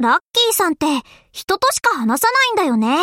ラッキーさんって人としか話さないんだよね。